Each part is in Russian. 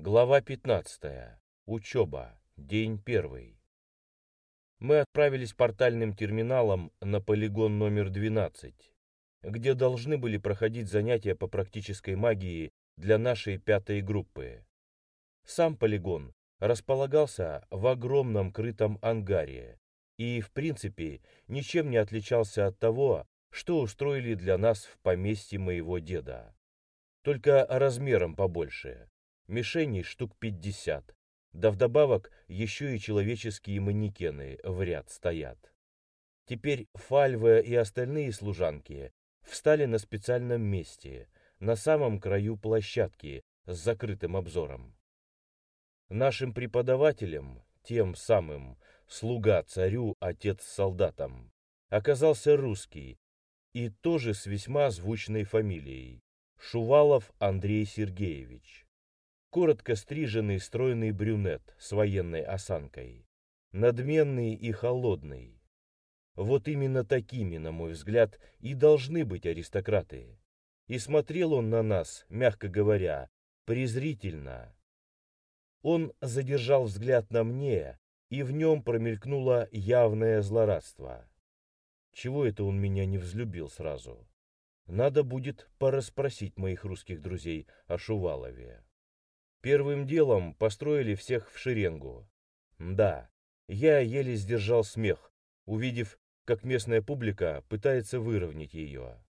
Глава 15. Учеба. День первый. Мы отправились портальным терминалом на полигон номер 12, где должны были проходить занятия по практической магии для нашей пятой группы. Сам полигон располагался в огромном крытом ангаре и, в принципе, ничем не отличался от того, что устроили для нас в поместье моего деда. Только размером побольше. Мишеней штук 50. Да вдобавок еще и человеческие манекены в ряд стоят. Теперь Фальва и остальные служанки встали на специальном месте, на самом краю площадки с закрытым обзором. Нашим преподавателем, тем самым слуга царю, отец солдатам, оказался русский и тоже с весьма звучной фамилией – Шувалов Андрей Сергеевич. Коротко стриженный стройный брюнет с военной осанкой, надменный и холодный. Вот именно такими, на мой взгляд, и должны быть аристократы. И смотрел он на нас, мягко говоря, презрительно, он задержал взгляд на мне, и в нем промелькнуло явное злорадство. Чего это он меня не взлюбил сразу? Надо будет порасспросить моих русских друзей о Шувалове. Первым делом построили всех в шеренгу. Да, я еле сдержал смех, увидев, как местная публика пытается выровнять ее.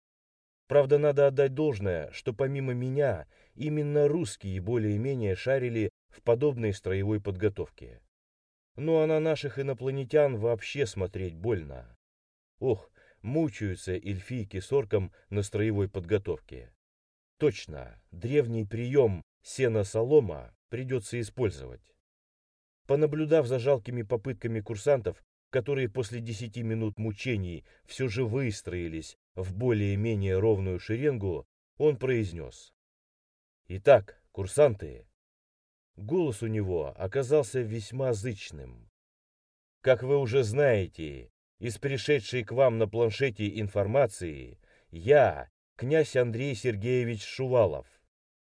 Правда, надо отдать должное, что помимо меня, именно русские более-менее шарили в подобной строевой подготовке. Ну а на наших инопланетян вообще смотреть больно. Ох, мучаются эльфийки с орком на строевой подготовке. Точно, древний прием сена-солома придется использовать. Понаблюдав за жалкими попытками курсантов, которые после десяти минут мучений все же выстроились в более-менее ровную шеренгу, он произнес. «Итак, курсанты, Голос у него оказался весьма зычным. Как вы уже знаете, из пришедшей к вам на планшете информации, я, князь Андрей Сергеевич Шувалов.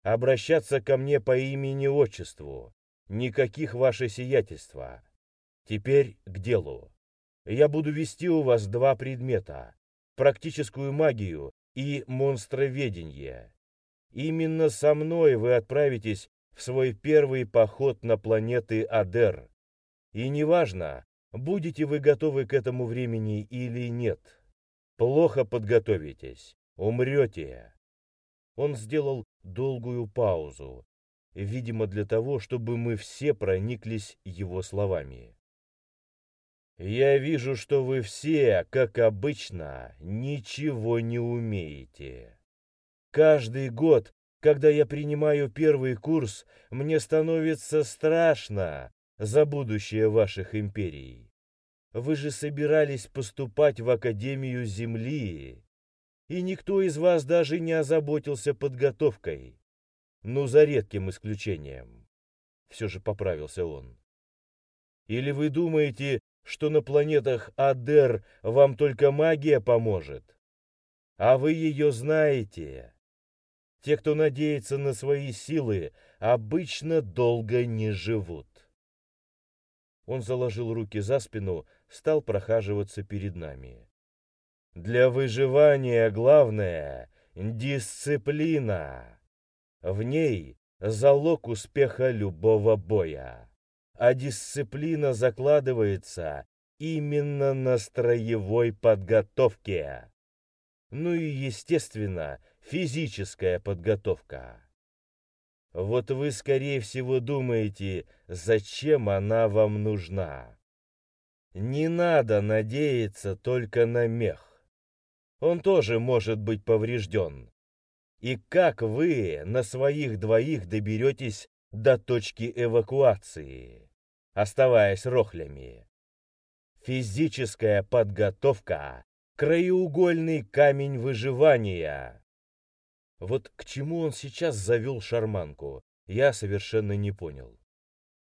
Обращаться ко мне по имени-отчеству, никаких ваше сиятельства. Теперь к делу. Я буду вести у вас два предмета – практическую магию и монстроведение. Именно со мной вы отправитесь в свой первый поход на планеты Адер. И неважно, будете вы готовы к этому времени или нет. Плохо подготовитесь, умрете. Он сделал долгую паузу, видимо для того, чтобы мы все прониклись его словами. «Я вижу, что вы все, как обычно, ничего не умеете. Каждый год когда я принимаю первый курс, мне становится страшно за будущее ваших империй. Вы же собирались поступать в Академию Земли, и никто из вас даже не озаботился подготовкой. Ну, за редким исключением. Все же поправился он. Или вы думаете, что на планетах Адер вам только магия поможет? А вы ее знаете. Те, кто надеется на свои силы, обычно долго не живут. Он заложил руки за спину, стал прохаживаться перед нами. Для выживания главное — дисциплина. В ней залог успеха любого боя. А дисциплина закладывается именно на строевой подготовке. Ну и, естественно, физическая подготовка. Вот вы, скорее всего, думаете, зачем она вам нужна. Не надо надеяться только на мех. Он тоже может быть поврежден. И как вы на своих двоих доберетесь до точки эвакуации, оставаясь рохлями? Физическая подготовка – краеугольный камень выживания. Вот к чему он сейчас завел шарманку, я совершенно не понял.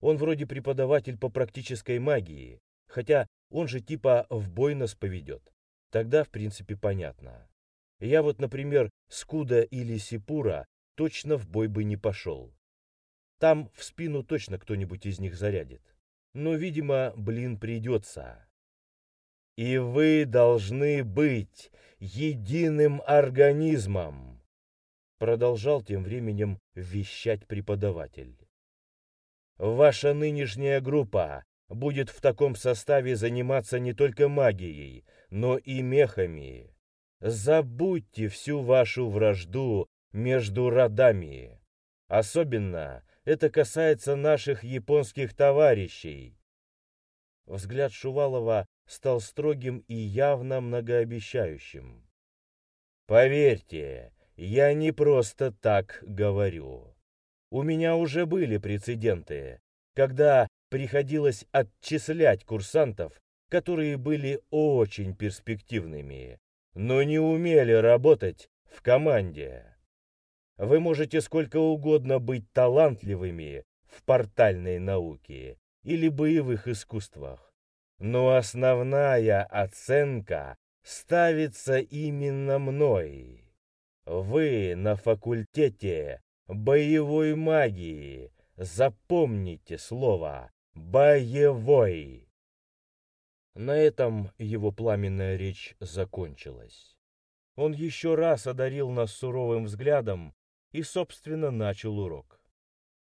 Он вроде преподаватель по практической магии, хотя он же типа в бой нас поведет. Тогда, в принципе, понятно. Я вот, например, Скуда или Сипура точно в бой бы не пошел. Там в спину точно кто-нибудь из них зарядит. Но, видимо, блин, придется. И вы должны быть единым организмом, продолжал тем временем вещать преподаватель. Ваша нынешняя группа будет в таком составе заниматься не только магией, но и мехами. Забудьте всю вашу вражду между родами. Особенно это касается наших японских товарищей. Взгляд Шувалова стал строгим и явно многообещающим. Поверьте, я не просто так говорю. У меня уже были прецеденты, когда приходилось отчислять курсантов, которые были очень перспективными, но не умели работать в команде. Вы можете сколько угодно быть талантливыми в портальной науке или боевых искусствах, но основная оценка ставится именно мной. Вы на факультете боевой магии. Запомните слово «боевой». На этом его пламенная речь закончилась. Он еще раз одарил нас суровым взглядом и, собственно, начал урок.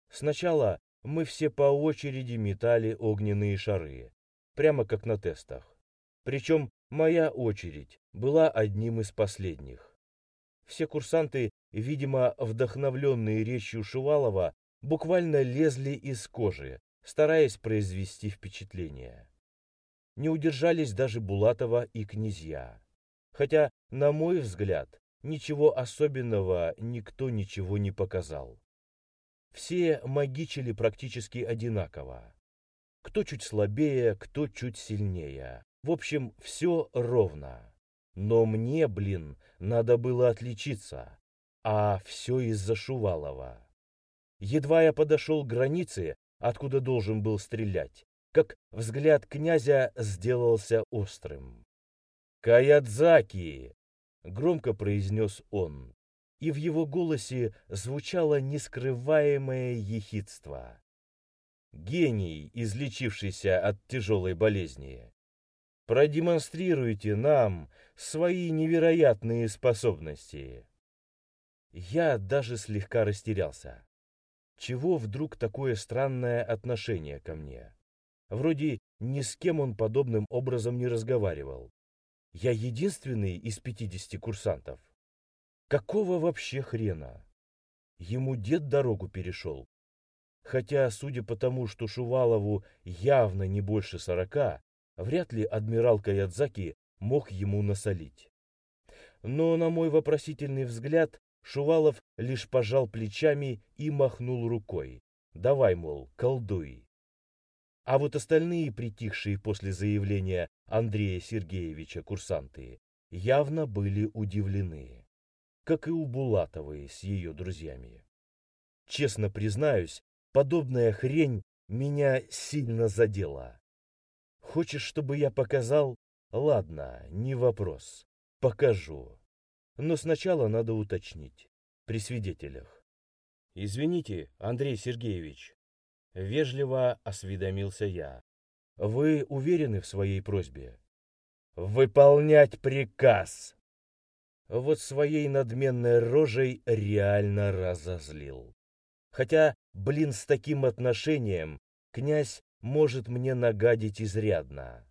Сначала мы все по очереди метали огненные шары, прямо как на тестах. Причем моя очередь была одним из последних. Все курсанты, видимо, вдохновленные речью Шувалова, буквально лезли из кожи, стараясь произвести впечатление. Не удержались даже Булатова и князья. Хотя, на мой взгляд, ничего особенного никто ничего не показал. Все магичили практически одинаково. Кто чуть слабее, кто чуть сильнее. В общем, все ровно. Но мне, блин, надо было отличиться. А все из-за Шувалова. Едва я подошел к границе, откуда должен был стрелять, как взгляд князя сделался острым. «Каядзаки!» — громко произнес он, и в его голосе звучало нескрываемое ехидство. «Гений, излечившийся от тяжелой болезни, продемонстрируйте нам свои невероятные способности!» Я даже слегка растерялся. Чего вдруг такое странное отношение ко мне? Вроде ни с кем он подобным образом не разговаривал. Я единственный из пятидесяти курсантов. Какого вообще хрена? Ему дед дорогу перешел. Хотя, судя по тому, что Шувалову явно не больше сорока, вряд ли адмирал Каядзаки мог ему насолить. Но, на мой вопросительный взгляд, Шувалов лишь пожал плечами и махнул рукой. «Давай, мол, колдуй». А вот остальные притихшие после заявления Андрея Сергеевича курсанты явно были удивлены, как и у Булатовой с ее друзьями. Честно признаюсь, подобная хрень меня сильно задела. Хочешь, чтобы я показал? Ладно, не вопрос. Покажу. Но сначала надо уточнить. При свидетелях. «Извините, Андрей Сергеевич», — вежливо осведомился я. «Вы уверены в своей просьбе?» «Выполнять приказ!» Вот своей надменной рожей реально разозлил. Хотя, блин, с таким отношением князь может мне нагадить изрядно.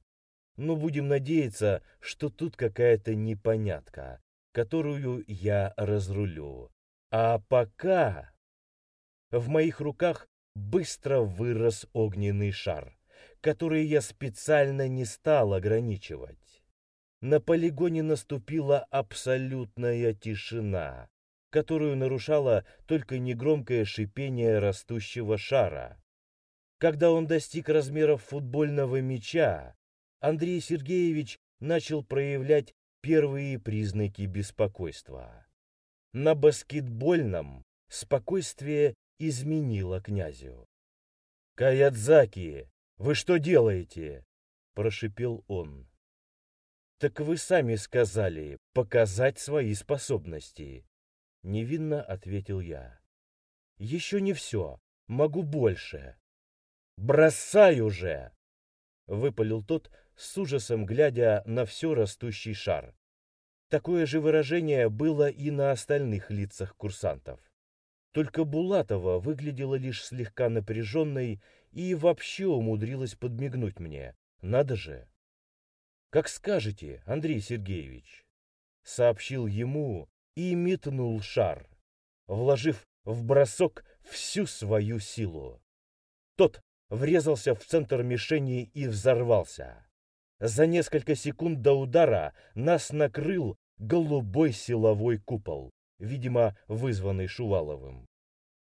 Но будем надеяться, что тут какая-то непонятка, которую я разрулю. А пока... В моих руках быстро вырос огненный шар, который я специально не стал ограничивать. На полигоне наступила абсолютная тишина, которую нарушало только негромкое шипение растущего шара. Когда он достиг размеров футбольного мяча, Андрей Сергеевич начал проявлять первые признаки беспокойства. На баскетбольном спокойствие изменило князю. «Каядзаки, вы что делаете?» – прошипел он. «Так вы сами сказали показать свои способности», – невинно ответил я. «Еще не все. могу больше. Бросай уже! Выпалил тот, с ужасом глядя на все растущий шар. Такое же выражение было и на остальных лицах курсантов. Только Булатова выглядела лишь слегка напряженной и вообще умудрилась подмигнуть мне. Надо же! «Как скажете, Андрей Сергеевич», — сообщил ему и метнул шар, вложив в бросок всю свою силу. Тот врезался в центр мишени и взорвался. За несколько секунд до удара нас накрыл голубой силовой купол, видимо, вызванный Шуваловым.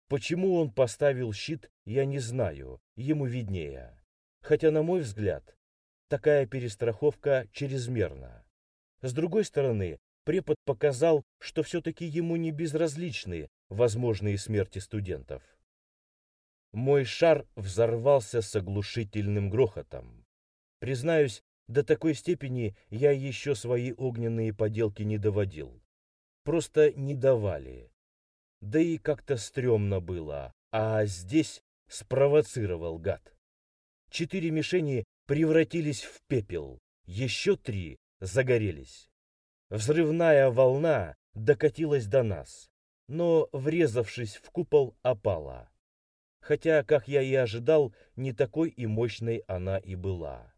Почему он поставил щит, я не знаю, ему виднее. Хотя, на мой взгляд, такая перестраховка чрезмерна. С другой стороны, препод показал, что все-таки ему не безразличны возможные смерти студентов. Мой шар взорвался с оглушительным грохотом. Признаюсь, до такой степени я еще свои огненные поделки не доводил. Просто не давали. Да и как-то стрёмно было, а здесь спровоцировал гад. Четыре мишени превратились в пепел, еще три загорелись. Взрывная волна докатилась до нас, но, врезавшись в купол, опала. Хотя, как я и ожидал, не такой и мощной она и была.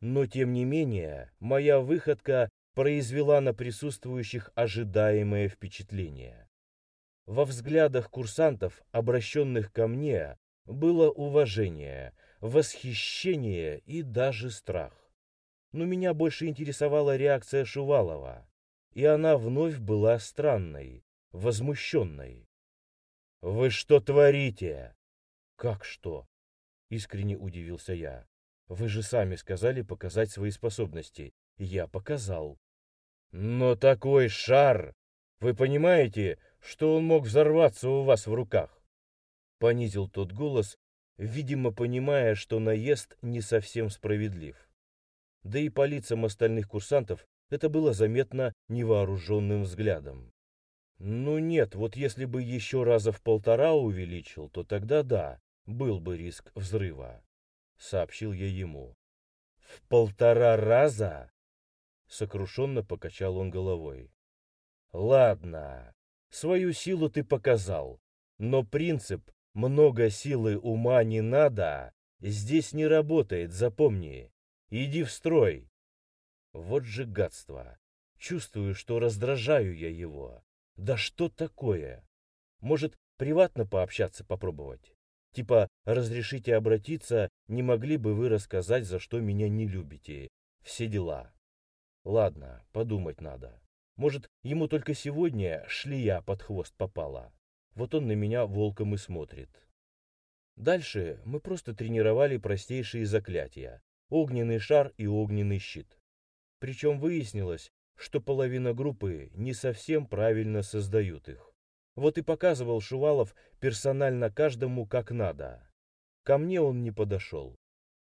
Но, тем не менее, моя выходка произвела на присутствующих ожидаемое впечатление. Во взглядах курсантов, обращенных ко мне, было уважение, восхищение и даже страх. Но меня больше интересовала реакция Шувалова, и она вновь была странной, возмущенной. «Вы что творите?» «Как что?» — искренне удивился я. «Вы же сами сказали показать свои способности. Я показал». «Но такой шар! Вы понимаете, что он мог взорваться у вас в руках?» Понизил тот голос, видимо, понимая, что наезд не совсем справедлив. Да и по лицам остальных курсантов это было заметно невооруженным взглядом. Ну нет, вот если бы еще раза в полтора увеличил, то тогда да, был бы риск взрыва, сообщил я ему. В полтора раза? Сокрушенно покачал он головой. Ладно, свою силу ты показал, но принцип «много силы ума не надо» здесь не работает, запомни. Иди в строй. Вот же гадство. Чувствую, что раздражаю я его. Да что такое? Может, приватно пообщаться попробовать? Типа, разрешите обратиться, не могли бы вы рассказать, за что меня не любите? Все дела. Ладно, подумать надо. Может, ему только сегодня шлия под хвост попала. Вот он на меня волком и смотрит. Дальше мы просто тренировали простейшие заклятия. Огненный шар и огненный щит. Причем выяснилось, что половина группы не совсем правильно создают их. Вот и показывал Шувалов персонально каждому как надо. Ко мне он не подошел.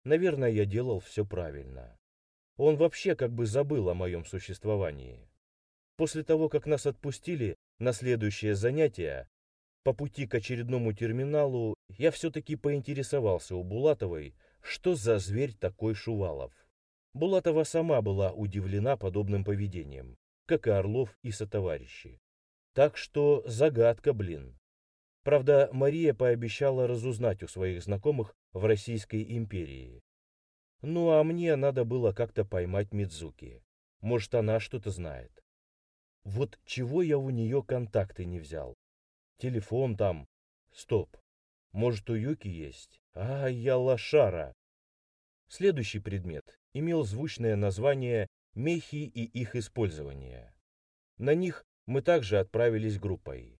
Наверное, я делал все правильно. Он вообще как бы забыл о моем существовании. После того, как нас отпустили на следующее занятие, по пути к очередному терминалу я все-таки поинтересовался у Булатовой, что за зверь такой Шувалов. Булатова сама была удивлена подобным поведением, как и Орлов и сотоварищи. Так что загадка, блин. Правда, Мария пообещала разузнать у своих знакомых в Российской империи. Ну а мне надо было как-то поймать Мидзуки. Может, она что-то знает. Вот чего я у нее контакты не взял. Телефон там. Стоп. Может, у Юки есть? А, я лошара. Следующий предмет имел звучное название «Мехи и их использование». На них мы также отправились группой.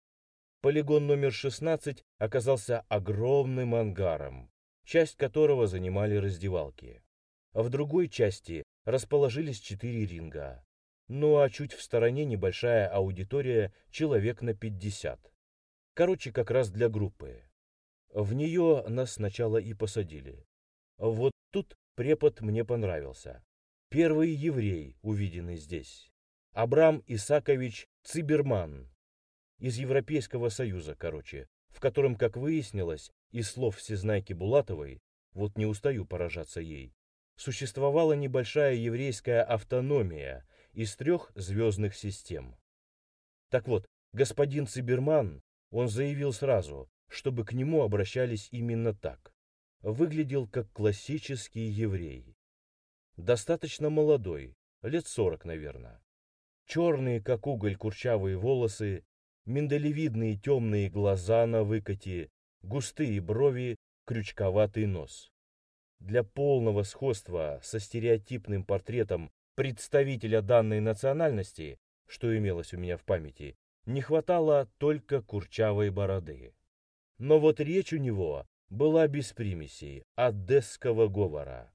Полигон номер 16 оказался огромным ангаром, часть которого занимали раздевалки. В другой части расположились четыре ринга. Ну а чуть в стороне небольшая аудитория, человек на 50. Короче, как раз для группы. В нее нас сначала и посадили. Вот тут препод мне понравился. Первый еврей, увиденный здесь. Абрам Исакович Циберман. Из Европейского Союза, короче. в котором, как выяснилось, из слов Всезнайки Булатовой, вот не устаю поражаться ей, существовала небольшая еврейская автономия из трех звездных систем. Так вот, господин Циберман, он заявил сразу, чтобы к нему обращались именно так. Выглядел как классический еврей. Достаточно молодой, лет сорок, наверное. Черные, как уголь, курчавые волосы, миндалевидные темные глаза на выкате, густые брови, крючковатый нос. Для полного сходства со стереотипным портретом представителя данной национальности, что имелось у меня в памяти, не хватало только курчавой бороды. Но вот речь у него была без примесей, одесского говора.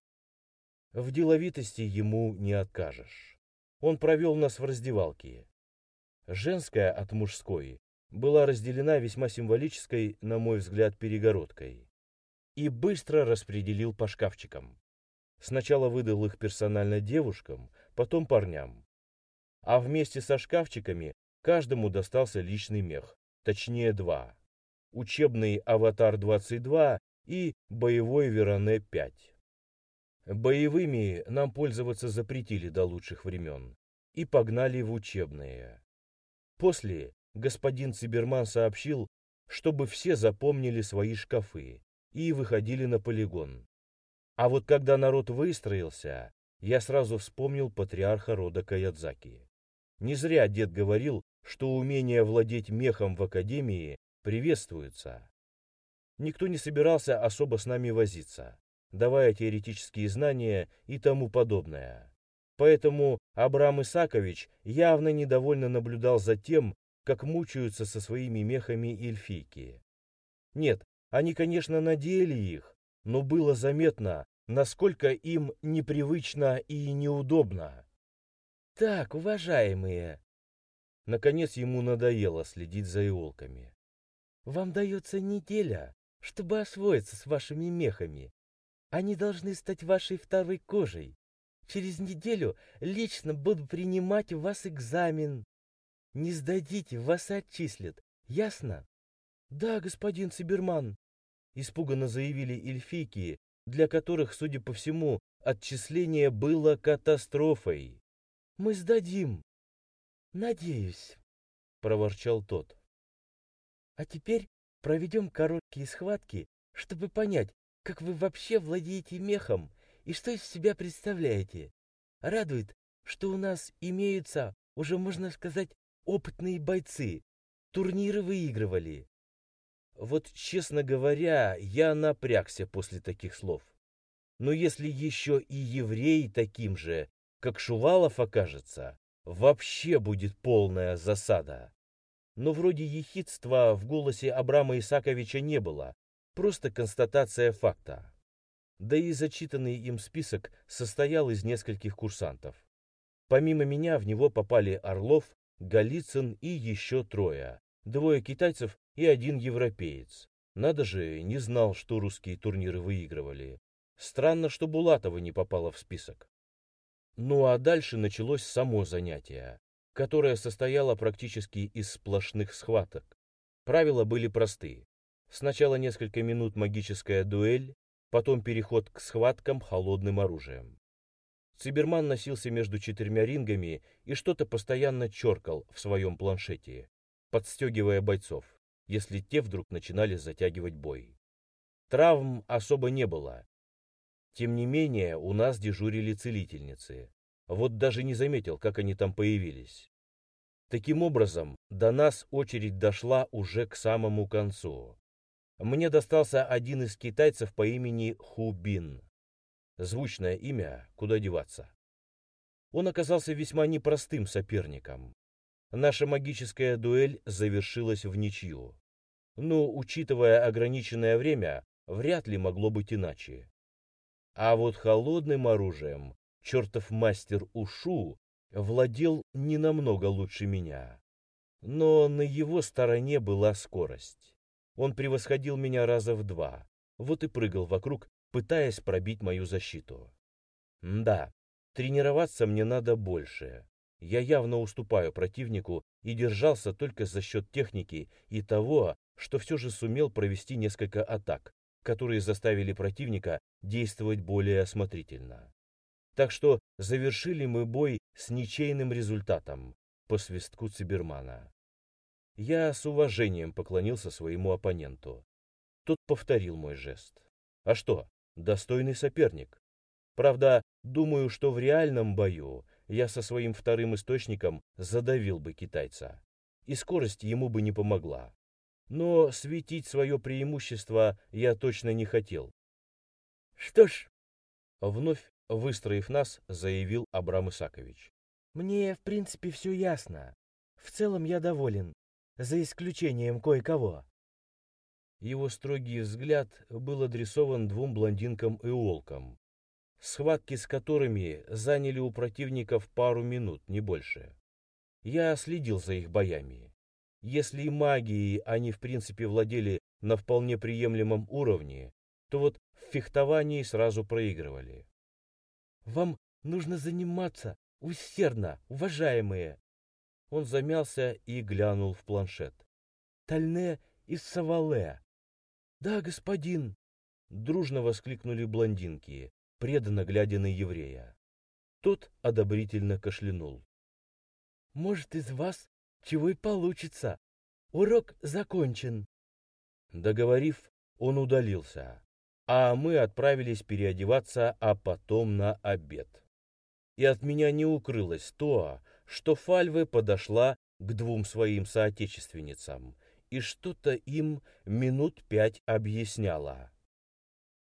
В деловитости ему не откажешь. Он провел нас в раздевалке. Женская от мужской была разделена весьма символической, на мой взгляд, перегородкой. И быстро распределил по шкафчикам. Сначала выдал их персонально девушкам, потом парням. А вместе со шкафчиками каждому достался личный мех, точнее два. Учебный «Аватар-22» и боевой «Вероне-5». Боевыми нам пользоваться запретили до лучших времен и погнали в учебные. После господин Циберман сообщил, чтобы все запомнили свои шкафы и выходили на полигон. А вот когда народ выстроился, я сразу вспомнил патриарха рода Каядзаки. Не зря дед говорил, что умение владеть мехом в академии приветствуется. Никто не собирался особо с нами возиться, давая теоретические знания и тому подобное. Поэтому Абрам Исакович явно недовольно наблюдал за тем, как мучаются со своими мехами эльфийки. Нет, они, конечно, надели их, но было заметно, насколько им непривычно и неудобно. «Так, уважаемые!» Наконец ему надоело следить за иолками. «Вам дается неделя, чтобы освоиться с вашими мехами. Они должны стать вашей второй кожей. Через неделю лично буду принимать у вас экзамен. Не сдадите, вас отчислят. Ясно? Да, господин Циберман. Испуганно заявили эльфийки, для которых, судя по всему, отчисление было катастрофой. Мы сдадим. Надеюсь, проворчал тот. А теперь проведем короткие схватки, чтобы понять, как вы вообще владеете мехом и что из себя представляете. Радует, что у нас имеются, уже можно сказать, опытные бойцы. Турниры выигрывали. Вот, честно говоря, я напрягся после таких слов. Но если еще и еврей таким же, как Шувалов окажется, вообще будет полная засада. Но вроде ехидства в голосе Абрама Исаковича не было, просто констатация факта. Да и зачитанный им список состоял из нескольких курсантов. Помимо меня в него попали Орлов, Голицын и еще трое. Двое китайцев и один европеец. Надо же, не знал, что русские турниры выигрывали. Странно, что Булатова не попала в список. Ну а дальше началось само занятие, которое состояло практически из сплошных схваток. Правила были просты. Сначала несколько минут магическая дуэль, потом переход к схваткам холодным оружием. Циберман носился между четырьмя рингами и что-то постоянно черкал в своем планшете, подстегивая бойцов, если те вдруг начинали затягивать бой. Травм особо не было. Тем не менее, у нас дежурили целительницы. Вот даже не заметил, как они там появились. Таким образом, до нас очередь дошла уже к самому концу. Мне достался один из китайцев по имени Хубин. Звучное имя, куда деваться. Он оказался весьма непростым соперником. Наша магическая дуэль завершилась в ничью. Но, учитывая ограниченное время, вряд ли могло быть иначе. А вот холодным оружием чертов мастер Ушу владел не намного лучше меня. Но на его стороне была скорость. Он превосходил меня раза в два, вот и прыгал вокруг, пытаясь пробить мою защиту. да, тренироваться мне надо больше. Я явно уступаю противнику и держался только за счет техники и того, что все же сумел провести несколько атак, которые заставили противника действовать более осмотрительно. Так что завершили мы бой с ничейным результатом по свистку Цибермана. Я с уважением поклонился своему оппоненту. Тот повторил мой жест. А что, достойный соперник. Правда, думаю, что в реальном бою я со своим вторым источником задавил бы китайца. И скорость ему бы не помогла. Но светить свое преимущество я точно не хотел. Что ж, вновь выстроив нас, заявил Абрам Исакович. Мне, в принципе, все ясно. В целом я доволен, за исключением кое-кого. Его строгий взгляд был адресован двум блондинкам-эолкам, схватки с которыми заняли у противников пару минут, не больше. Я следил за их боями. Если и магией они в принципе владели на вполне приемлемом уровне, то вот в фехтовании сразу проигрывали. «Вам нужно заниматься усердно, уважаемые!» Он замялся и глянул в планшет. «Тальне из Савале!» «Да, господин!» Дружно воскликнули блондинки, преданно глядя на еврея. Тот одобрительно кашлянул. «Может, из вас чего и получится. Урок закончен». Договорив, он удалился, а мы отправились переодеваться, а потом на обед. И от меня не укрылось то, что Фальве подошла к двум своим соотечественницам и что-то им минут пять объясняла.